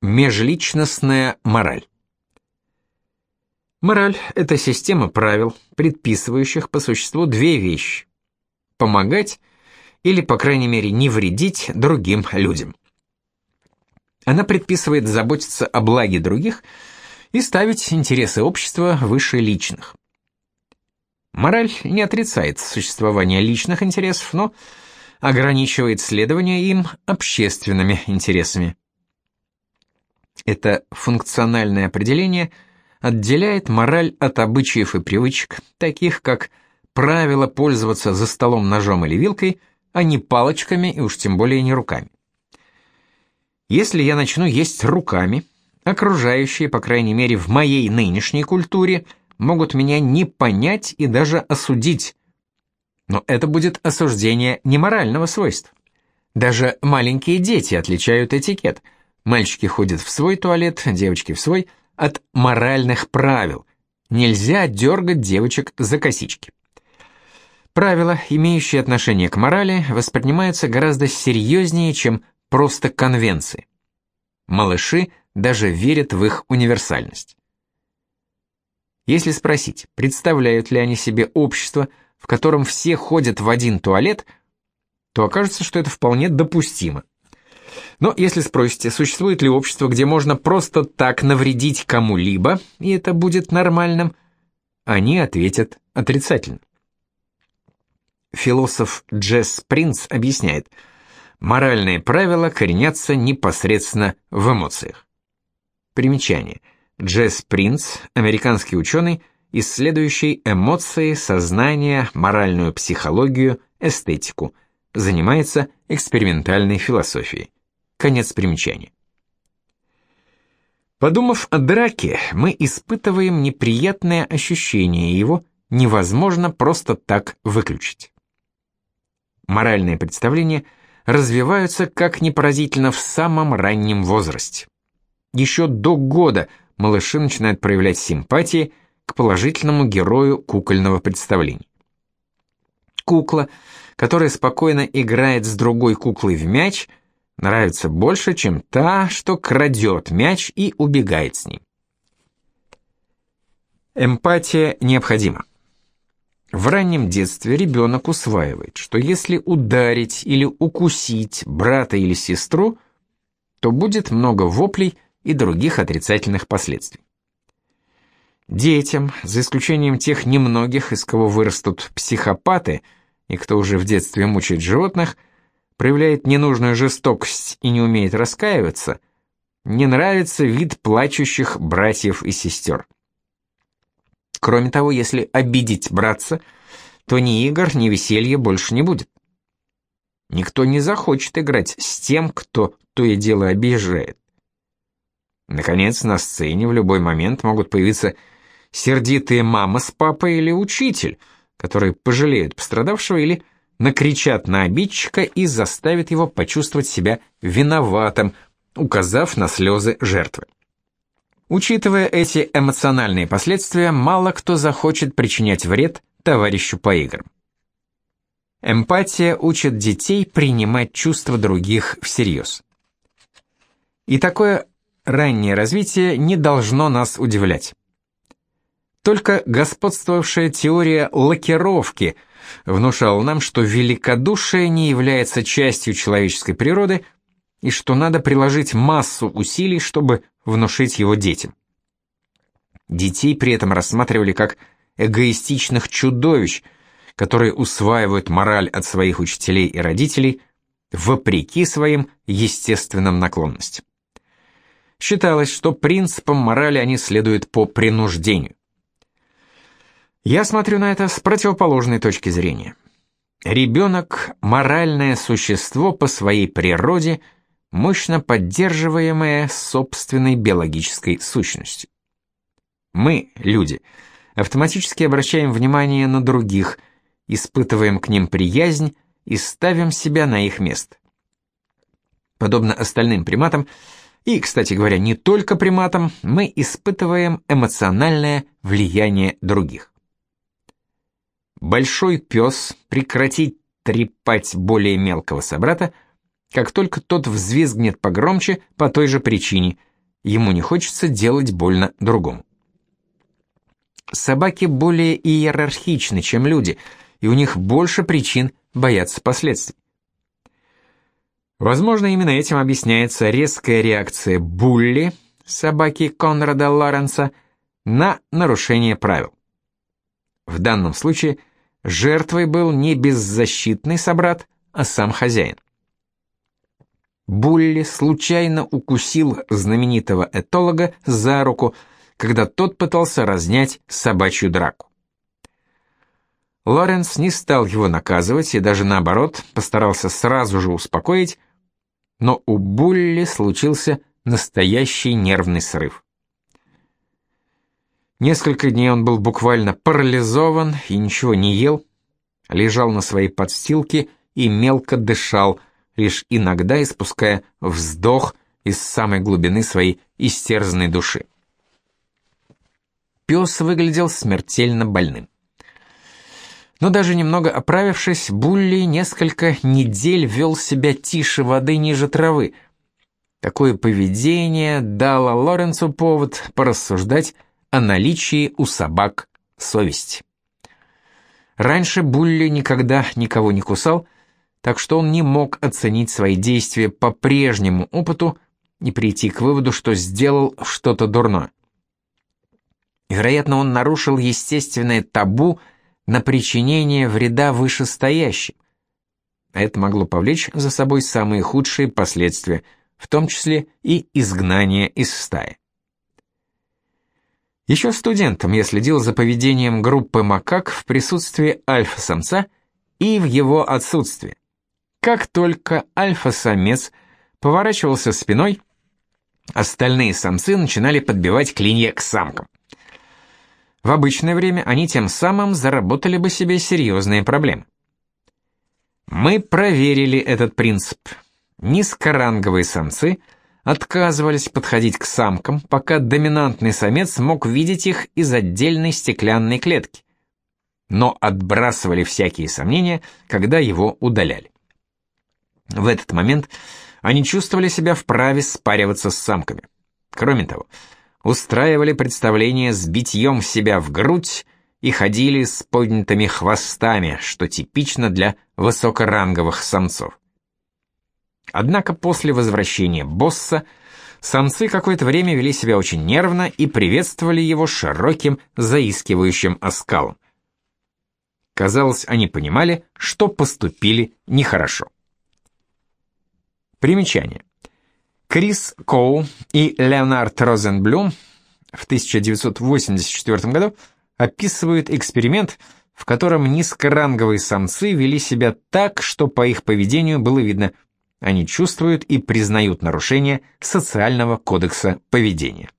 Межличностная мораль. Мораль – это система правил, предписывающих по существу две вещи – помогать или, по крайней мере, не вредить другим людям. Она предписывает заботиться о благе других и ставить интересы общества выше личных. Мораль не отрицает существование личных интересов, но ограничивает следование им общественными интересами. Это функциональное определение отделяет мораль от обычаев и привычек, таких как правило пользоваться за столом ножом или вилкой, а не палочками и уж тем более не руками. Если я начну есть руками, окружающие, по крайней мере в моей нынешней культуре, могут меня не понять и даже осудить. Но это будет осуждение неморального свойства. Даже маленькие дети отличают этикет – Мальчики ходят в свой туалет, девочки в свой, от моральных правил. Нельзя дергать девочек за косички. Правила, имеющие отношение к морали, воспринимаются гораздо серьезнее, чем просто конвенции. Малыши даже верят в их универсальность. Если спросить, представляют ли они себе общество, в котором все ходят в один туалет, то окажется, что это вполне допустимо. Но если спросите, существует ли общество, где можно просто так навредить кому-либо, и это будет нормальным, они ответят отрицательно. Философ Джесс Принц объясняет, моральные правила коренятся непосредственно в эмоциях. Примечание. Джесс Принц, американский ученый, исследующий эмоции, сознание, моральную психологию, эстетику, занимается экспериментальной философией. Конец примечания. Подумав о драке, мы испытываем неприятное ощущение, его невозможно просто так выключить. Моральные представления развиваются как ни поразительно в самом раннем возрасте. Еще до года малыши начинают проявлять симпатии к положительному герою кукольного представления. Кукла, которая спокойно играет с другой куклой в мяч – нравится больше, чем та, что крадет мяч и убегает с ним. Эмпатия необходима. В раннем детстве ребенок усваивает, что если ударить или укусить брата или сестру, то будет много воплей и других отрицательных последствий. Детям, за исключением тех немногих, из кого вырастут психопаты и кто уже в детстве мучает животных – проявляет ненужную жестокость и не умеет раскаиваться, не нравится вид плачущих братьев и сестер. Кроме того, если обидеть братца, то ни игр, ни веселья больше не будет. Никто не захочет играть с тем, кто то и дело обижает. Наконец, на сцене в любой момент могут появиться сердитые мама с папой или учитель, которые пожалеют пострадавшего или накричат на обидчика и заставят его почувствовать себя виноватым, указав на слезы жертвы. Учитывая эти эмоциональные последствия, мало кто захочет причинять вред товарищу по играм. Эмпатия учит детей принимать чувства других всерьез. И такое раннее развитие не должно нас удивлять. Только господствовавшая теория лакировки – внушал нам, что великодушие не является частью человеческой природы и что надо приложить массу усилий, чтобы внушить его детям. Детей при этом рассматривали как эгоистичных чудовищ, которые усваивают мораль от своих учителей и родителей вопреки своим естественным наклонностям. Считалось, что принципам морали они следуют по принуждению. Я смотрю на это с противоположной точки зрения. Ребенок – моральное существо по своей природе, мощно поддерживаемое собственной биологической сущностью. Мы, люди, автоматически обращаем внимание на других, испытываем к ним приязнь и ставим себя на их место. Подобно остальным приматам, и, кстати говоря, не только приматам, мы испытываем эмоциональное влияние других. Большой пес прекратит трепать более мелкого собрата, как только тот взвизгнет погромче по той же причине, ему не хочется делать больно другому. Собаки более иерархичны, чем люди, и у них больше причин бояться последствий. Возможно, именно этим объясняется резкая реакция Булли, собаки Конрада Лоренса, на нарушение правил. В данном случае жертвой был не беззащитный собрат, а сам хозяин. Булли случайно укусил знаменитого этолога за руку, когда тот пытался разнять собачью драку. Лоренс не стал его наказывать и даже наоборот постарался сразу же успокоить, но у Булли случился настоящий нервный срыв. Несколько дней он был буквально парализован и ничего не ел, лежал на своей подстилке и мелко дышал, лишь иногда испуская вздох из самой глубины своей истерзанной души. Пес выглядел смертельно больным. Но даже немного оправившись, Булли несколько недель вел себя тише воды ниже травы. Такое поведение дало Лоренцу повод порассуждать о наличии у собак совести. Раньше Булли никогда никого не кусал, так что он не мог оценить свои действия по прежнему опыту и прийти к выводу, что сделал что-то дурное. Вероятно, он нарушил естественное табу на причинение вреда вышестоящим. А это могло повлечь за собой самые худшие последствия, в том числе и изгнание из стаи. Еще студентом я следил за поведением группы макак в присутствии альфа-самца и в его отсутствии. Как только альфа-самец поворачивался спиной, остальные самцы начинали подбивать клинья к самкам. В обычное время они тем самым заработали бы себе серьезные проблемы. Мы проверили этот принцип. Низкоранговые самцы – отказывались подходить к самкам, пока доминантный самец мог видеть их из отдельной стеклянной клетки, но отбрасывали всякие сомнения, когда его удаляли. В этот момент они чувствовали себя вправе спариваться с самками. Кроме того, устраивали представления с битьем себя в грудь и ходили с поднятыми хвостами, что типично для высокоранговых самцов. Однако после возвращения босса самцы какое-то время вели себя очень нервно и приветствовали его широким, заискивающим оскалом. Казалось, они понимали, что поступили нехорошо. Примечание. Крис Коу и Леонард Розенблюм в 1984 году описывают эксперимент, в котором низкоранговые самцы вели себя так, что по их поведению было видно – они чувствуют и признают нарушение социального кодекса поведения.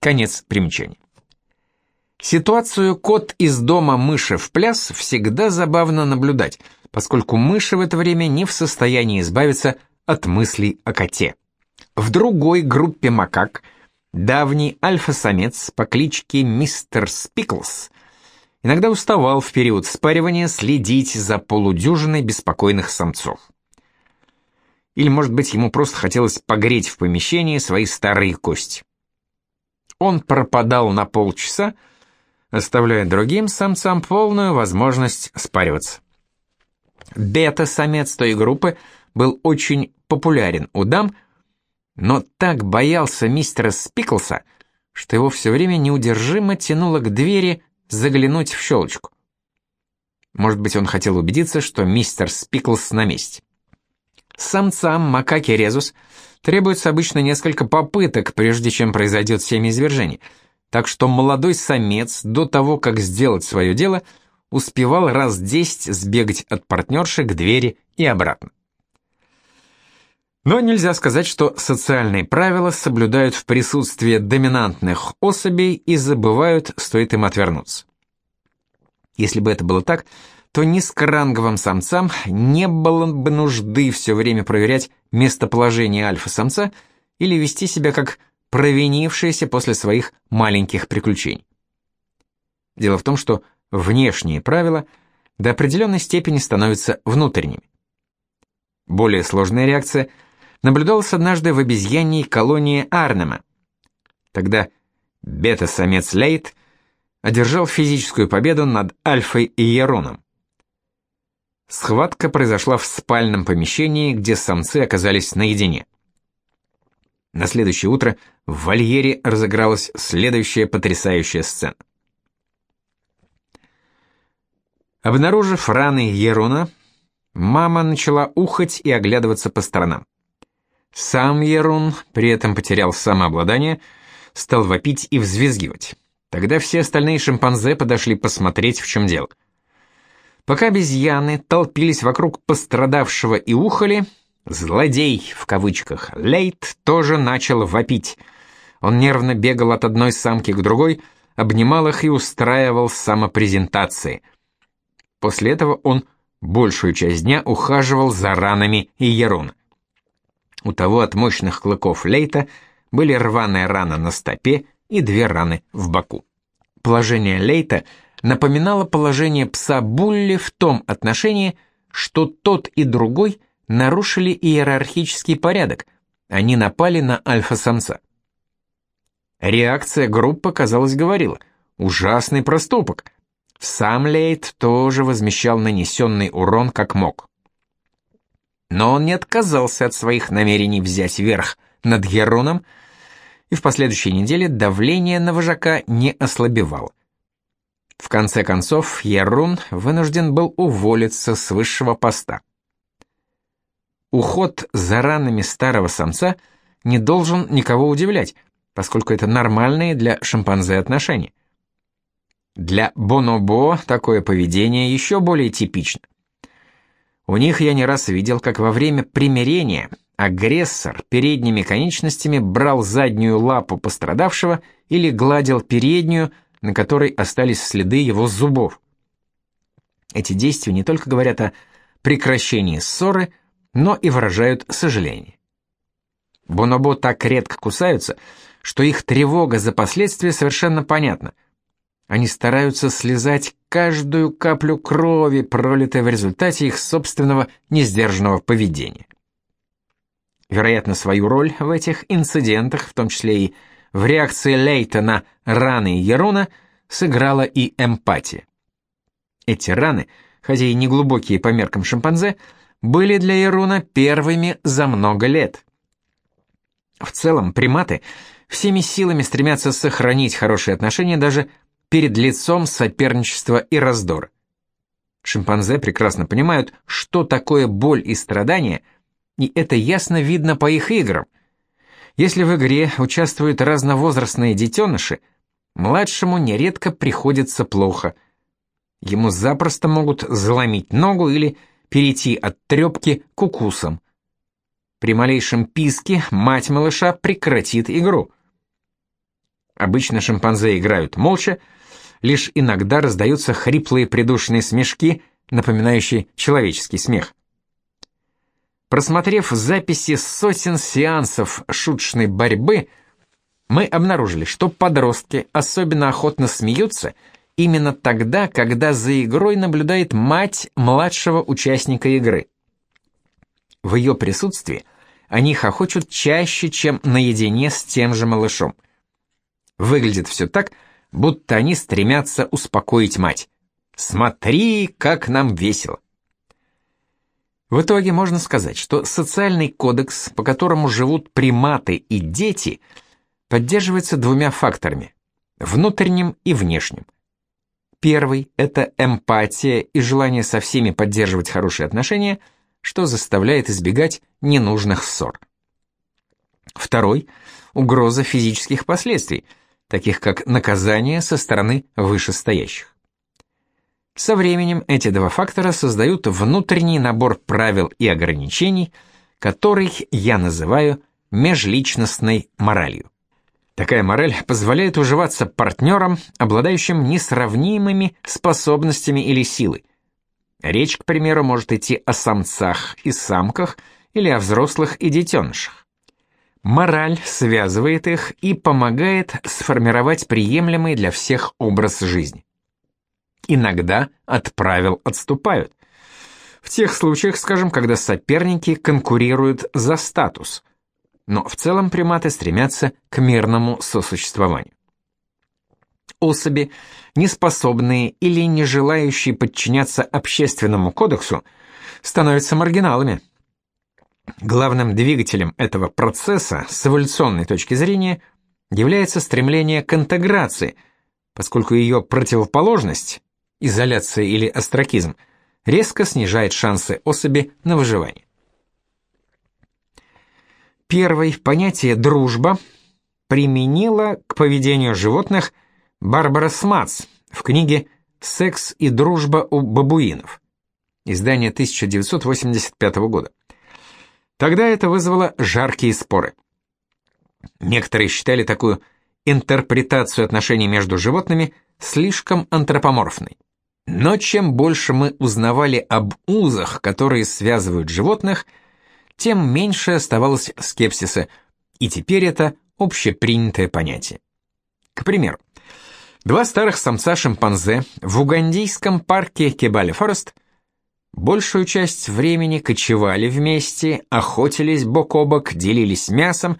Конец примечания. Ситуацию «кот из дома мыши в пляс» всегда забавно наблюдать, поскольку мыши в это время не в состоянии избавиться от мыслей о коте. В другой группе макак давний альфа-самец по кличке Мистер Спиклс иногда уставал в период спаривания следить за полудюжиной беспокойных самцов. Или, может быть, ему просто хотелось погреть в помещении свои старые кости. Он пропадал на полчаса, оставляя другим самцам полную возможность спариваться. Бета-самец той группы был очень популярен у дам, но так боялся мистера Спиклса, что его все время неудержимо тянуло к двери заглянуть в щелочку. Может быть, он хотел убедиться, что мистер Спиклс на месте. Самцам макаки резус требуется обычно несколько попыток, прежде чем произойдет семяизвержение, так что молодой самец до того, как сделать свое дело, успевал раз десять сбегать от партнерши к двери и обратно. Но нельзя сказать, что социальные правила соблюдают в присутствии доминантных особей и забывают, стоит им отвернуться. Если бы это было так, то низкоранговым самцам не было бы нужды все время проверять местоположение альфа-самца или вести себя как провинившиеся после своих маленьких приключений. Дело в том, что внешние правила до определенной степени становятся внутренними. Более сложная реакция наблюдалась однажды в обезьяньей колонии Арнема, Тогда бета-самец Лейт одержал физическую победу над Альфой и Ероном. Схватка произошла в спальном помещении, где самцы оказались наедине. На следующее утро в вольере разыгралась следующая потрясающая сцена. Обнаружив раны Ерона, мама начала ухать и оглядываться по сторонам. Сам Ерун при этом потерял самообладание, стал вопить и взвизгивать. Тогда все остальные шимпанзе подошли посмотреть, в чем дело. Пока обезьяны толпились вокруг пострадавшего и ухали, «злодей» в кавычках Лейт тоже начал вопить. Он нервно бегал от одной самки к другой, обнимал их и устраивал самопрезентации. После этого он большую часть дня ухаживал за ранами и Еруна. У того от мощных клыков Лейта были рваная рана на стопе и две раны в боку. Положение Лейта — напоминало положение пса Булли в том отношении, что тот и другой нарушили иерархический порядок, они напали на альфа-самца. Реакция группы, казалось, говорила «ужасный проступок». Сам Лейт тоже возмещал нанесенный урон как мог. Но он не отказался от своих намерений взять верх над Героном, и в последующей неделе давление на вожака не ослабевало. В конце концов, Ярун вынужден был уволиться с высшего поста. Уход за ранами старого самца не должен никого удивлять, поскольку это нормальные для шимпанзе отношения. Для бонобо такое поведение еще более типично. У них я не раз видел, как во время примирения агрессор передними конечностями брал заднюю лапу пострадавшего или гладил переднюю, на которой остались следы его зубов. Эти действия не только говорят о прекращении ссоры, но и выражают сожаление. Бонобо так редко кусаются, что их тревога за последствия совершенно понятна. Они стараются слезать каждую каплю крови, пролитой в результате их собственного несдержанного поведения. Вероятно, свою роль в этих инцидентах, в том числе и в реакции Лейта на раны Ерона сыграла и эмпатия. Эти раны, хотя и не глубокие по меркам шимпанзе, были для Ерона первыми за много лет. В целом, приматы всеми силами стремятся сохранить хорошие отношения даже перед лицом соперничества и раздора. Шимпанзе прекрасно понимают, что такое боль и страдания, и это ясно видно по их играм – если в игре участвуют разновозрастные детеныши, младшему нередко приходится плохо. Ему запросто могут заломить ногу или перейти от трепки к укусам. При малейшем писке мать малыша прекратит игру. Обычно шимпанзе играют молча, лишь иногда раздаются хриплые придушенные смешки, напоминающие человеческий смех. Просмотрев записи сотен сеансов шуточной борьбы, мы обнаружили, что подростки особенно охотно смеются именно тогда, когда за игрой наблюдает мать младшего участника игры. В ее присутствии они хохочут чаще, чем наедине с тем же малышом. Выглядит все так, будто они стремятся успокоить мать. «Смотри, как нам весело!» В итоге можно сказать, что социальный кодекс, по которому живут приматы и дети, поддерживается двумя факторами – внутренним и внешним. Первый – это эмпатия и желание со всеми поддерживать хорошие отношения, что заставляет избегать ненужных ссор. Второй – угроза физических последствий, таких как наказание со стороны вышестоящих. Со временем эти два фактора создают внутренний набор правил и ограничений, который я называю межличностной моралью. Такая мораль позволяет уживаться партнерам, обладающим несравнимыми способностями или силой. Речь, к примеру, может идти о самцах и самках или о взрослых и детенышах. Мораль связывает их и помогает сформировать приемлемый для всех образ жизни. Иногда от правил отступают. В тех случаях, скажем, когда соперники конкурируют за статус. но в целом приматы стремятся к мирному сосуществованию. Особи, неспособные или не желающие подчиняться общественному кодексу, становятся маргиналами. Главным двигателем этого процесса с эволюционной точки зрения является стремление к интеграции, поскольку ее противоположность, изоляция или остракизм, резко снижает шансы особи на выживание. Первый понятие «дружба» применила к поведению животных Барбара Смац в книге «Секс и дружба у бабуинов», издание 1985 года. Тогда это вызвало жаркие споры. Некоторые считали такую интерпретацию отношений между животными слишком антропоморфной. Но чем больше мы узнавали об узах, которые связывают животных, тем меньше оставалось скепсиса, и теперь это общепринятое понятие. К примеру, два старых самца-шимпанзе в угандийском парке Кебали-Форест большую часть времени кочевали вместе, охотились бок о бок, делились мясом,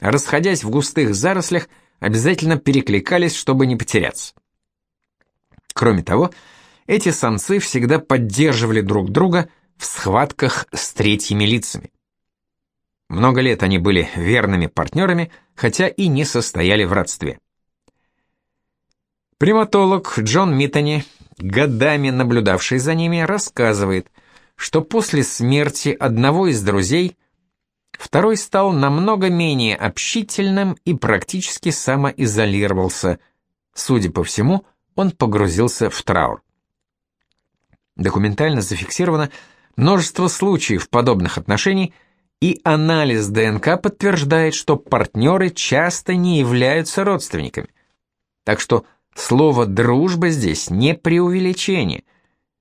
расходясь в густых зарослях, обязательно перекликались, чтобы не потеряться. Кроме того, эти самцы всегда поддерживали друг друга в схватках с третьими лицами. Много лет они были верными партнерами, хотя и не состояли в родстве. Приматолог Джон Миттани, годами наблюдавший за ними, рассказывает, что после смерти одного из друзей второй стал намного менее общительным и практически самоизолировался. Судя по всему, он погрузился в траур. Документально зафиксировано множество случаев подобных отношений, и анализ ДНК подтверждает, что партнеры часто не являются родственниками. Так что слово «дружба» здесь не преувеличение.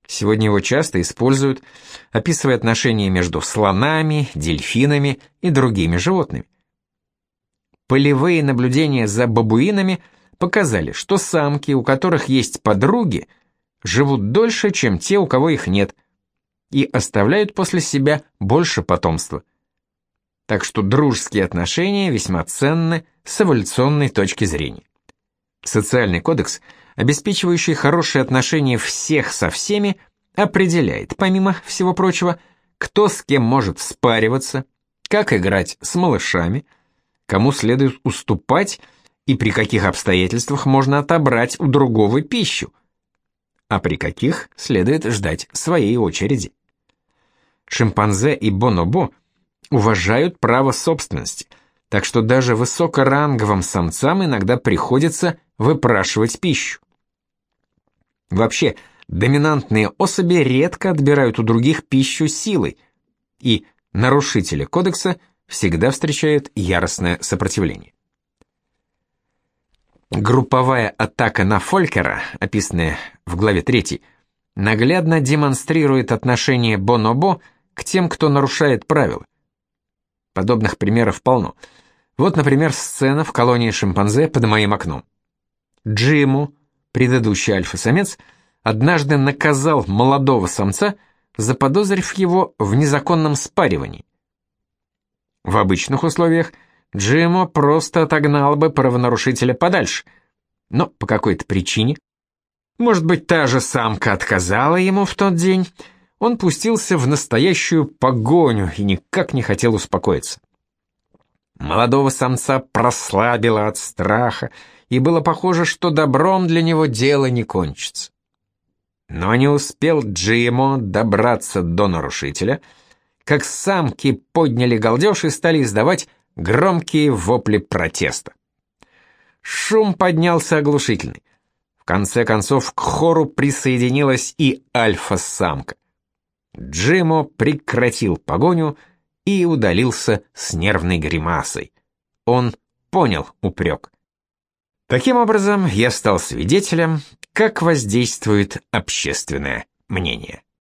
Сегодня его часто используют, описывая отношения между слонами, дельфинами и другими животными. Полевые наблюдения за бабуинами показали, что самки, у которых есть подруги – живут дольше, чем те, у кого их нет, и оставляют после себя больше потомства. Так что дружеские отношения весьма ценны с эволюционной точки зрения. Социальный кодекс, обеспечивающий хорошие отношения всех со всеми, определяет, помимо всего прочего, кто с кем может спариваться, как играть с малышами, кому следует уступать и при каких обстоятельствах можно отобрать у другого пищу, а при каких следует ждать своей очереди. Шимпанзе и бонобо уважают право собственности, так что даже высокоранговым самцам иногда приходится выпрашивать пищу. Вообще, доминантные особи редко отбирают у других пищу силой, и нарушители кодекса всегда встречают яростное сопротивление. Групповая атака на Фолькера, описанная в главе 3, наглядно демонстрирует отношение Бонобо к тем, кто нарушает правила. Подобных примеров полно. Вот, например, сцена в колонии шимпанзе под моим окном. Джиму, предыдущий альфа-самец, однажды наказал молодого самца, заподозрив его в незаконном спаривании. В обычных условиях – Джимо просто отогнал бы правонарушителя подальше. Но по какой-то причине, может быть, та же самка отказала ему в тот день, он пустился в настоящую погоню и никак не хотел успокоиться. Молодого самца прослабило от страха, и было похоже, что добром для него дело не кончится. Но не успел Джимо добраться до нарушителя, как самки подняли галдеж и стали издавать громкие вопли протеста. Шум поднялся оглушительный. В конце концов к хору присоединилась и альфа-самка. Джимо прекратил погоню и удалился с нервной гримасой. Он понял упрек. Таким образом, я стал свидетелем, как воздействует общественное мнение.